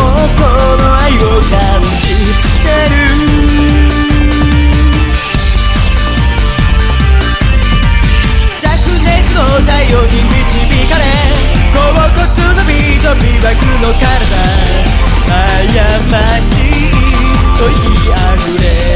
この愛を感じてる。灼熱の太陽に導かれ甲骨の美女魅惑の体過ちい吐きあふれ